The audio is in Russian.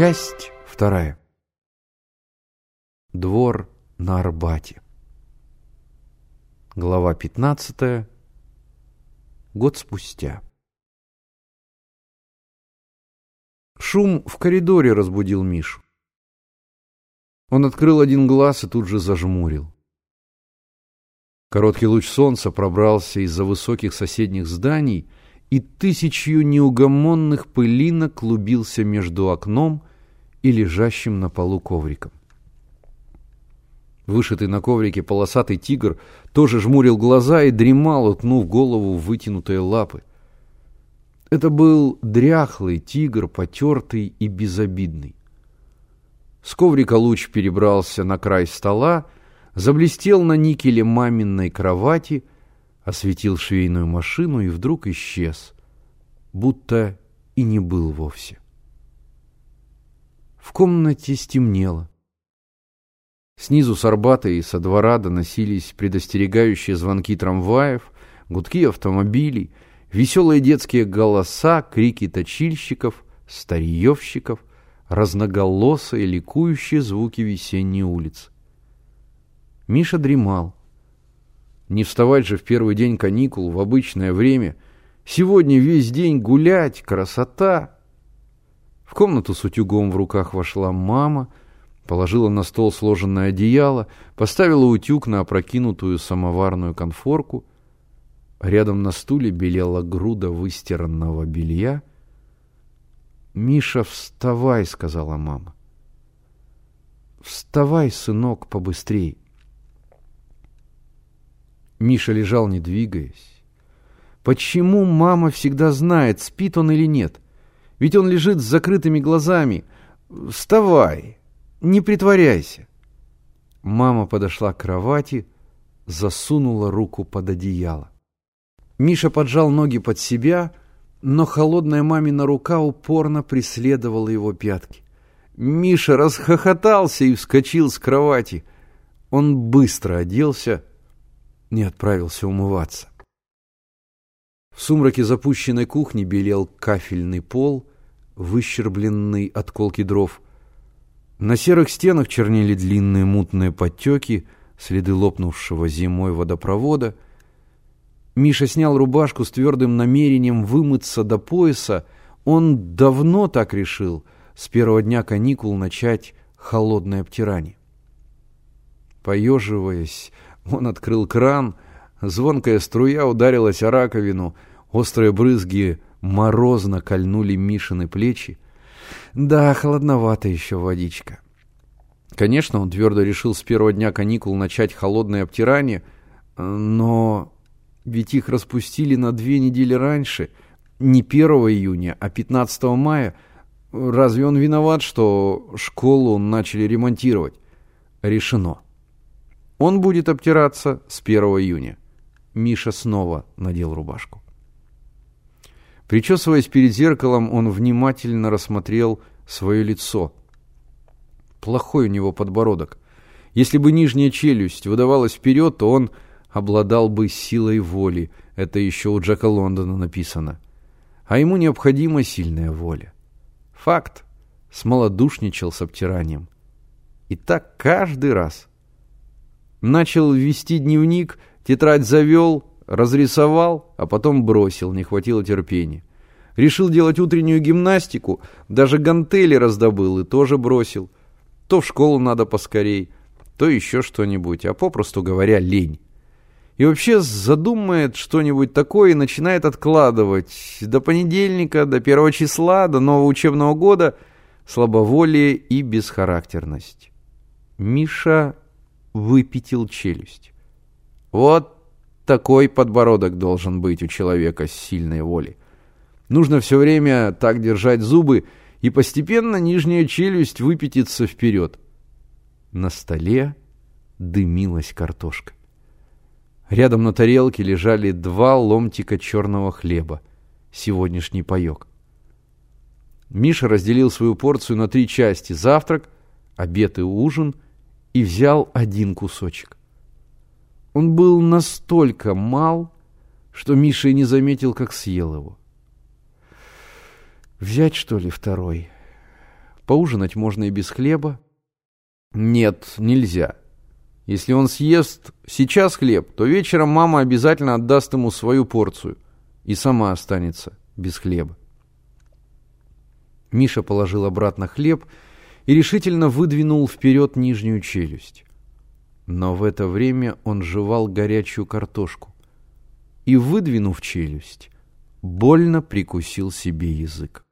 Часть вторая. Двор на Арбате. Глава 15. Год спустя. Шум в коридоре разбудил Мишу. Он открыл один глаз и тут же зажмурил. Короткий луч солнца пробрался из-за высоких соседних зданий и тысячью неугомонных пылинок клубился между окном и лежащим на полу ковриком. Вышитый на коврике полосатый тигр тоже жмурил глаза и дремал, утнув голову в вытянутые лапы. Это был дряхлый тигр, потертый и безобидный. С коврика луч перебрался на край стола, заблестел на никеле маминой кровати, осветил швейную машину и вдруг исчез, будто и не был вовсе. В комнате стемнело. Снизу с Арбата и со двора доносились предостерегающие звонки трамваев, гудки автомобилей, веселые детские голоса, крики точильщиков, старьевщиков, разноголосые ликующие звуки весенней улицы. Миша дремал. Не вставать же в первый день каникул в обычное время. Сегодня весь день гулять, красота. В комнату с утюгом в руках вошла мама, положила на стол сложенное одеяло, поставила утюг на опрокинутую самоварную конфорку. Рядом на стуле белела груда выстиранного белья. «Миша, вставай!» — сказала мама. «Вставай, сынок, побыстрей!» Миша лежал, не двигаясь. Почему мама всегда знает, спит он или нет? Ведь он лежит с закрытыми глазами. Вставай, не притворяйся. Мама подошла к кровати, засунула руку под одеяло. Миша поджал ноги под себя, но холодная мамина рука упорно преследовала его пятки. Миша расхохотался и вскочил с кровати. Он быстро оделся, не отправился умываться. В сумраке запущенной кухни белел кафельный пол, выщербленный от колки дров. На серых стенах чернели длинные мутные подтеки, следы лопнувшего зимой водопровода. Миша снял рубашку с твердым намерением вымыться до пояса. Он давно так решил, с первого дня каникул начать холодное обтирание. Поеживаясь, он открыл кран, звонкая струя ударилась о раковину, острые брызги морозно кольнули Мишины плечи. Да, холодновато еще водичка. Конечно, он твердо решил с первого дня каникул начать холодное обтирание, но ведь их распустили на две недели раньше, не 1 июня, а 15 мая. Разве он виноват, что школу начали ремонтировать? Решено. Он будет обтираться с 1 июня. Миша снова надел рубашку. Причесываясь перед зеркалом, он внимательно рассмотрел свое лицо. Плохой у него подбородок. Если бы нижняя челюсть выдавалась вперед, то он обладал бы силой воли. Это еще у Джека Лондона написано. А ему необходима сильная воля. Факт. Смолодушничал с обтиранием. И так каждый раз. Начал вести дневник, тетрадь завел, разрисовал, а потом бросил, не хватило терпения. Решил делать утреннюю гимнастику, даже гантели раздобыл и тоже бросил. То в школу надо поскорей, то еще что-нибудь, а попросту говоря, лень. И вообще задумает что-нибудь такое и начинает откладывать до понедельника, до первого числа, до нового учебного года слабоволие и бесхарактерность. Миша выпятил челюсть. Вот такой подбородок должен быть у человека с сильной волей. Нужно все время так держать зубы, и постепенно нижняя челюсть выпятится вперед. На столе дымилась картошка. Рядом на тарелке лежали два ломтика черного хлеба, сегодняшний паек. Миша разделил свою порцию на три части – завтрак, обед и ужин – и взял один кусочек. Он был настолько мал, что Миша и не заметил, как съел его. Взять, что ли, второй? Поужинать можно и без хлеба. Нет, нельзя. Если он съест сейчас хлеб, то вечером мама обязательно отдаст ему свою порцию и сама останется без хлеба. Миша положил обратно хлеб и решительно выдвинул вперед нижнюю челюсть. Но в это время он жевал горячую картошку и, выдвинув челюсть, больно прикусил себе язык.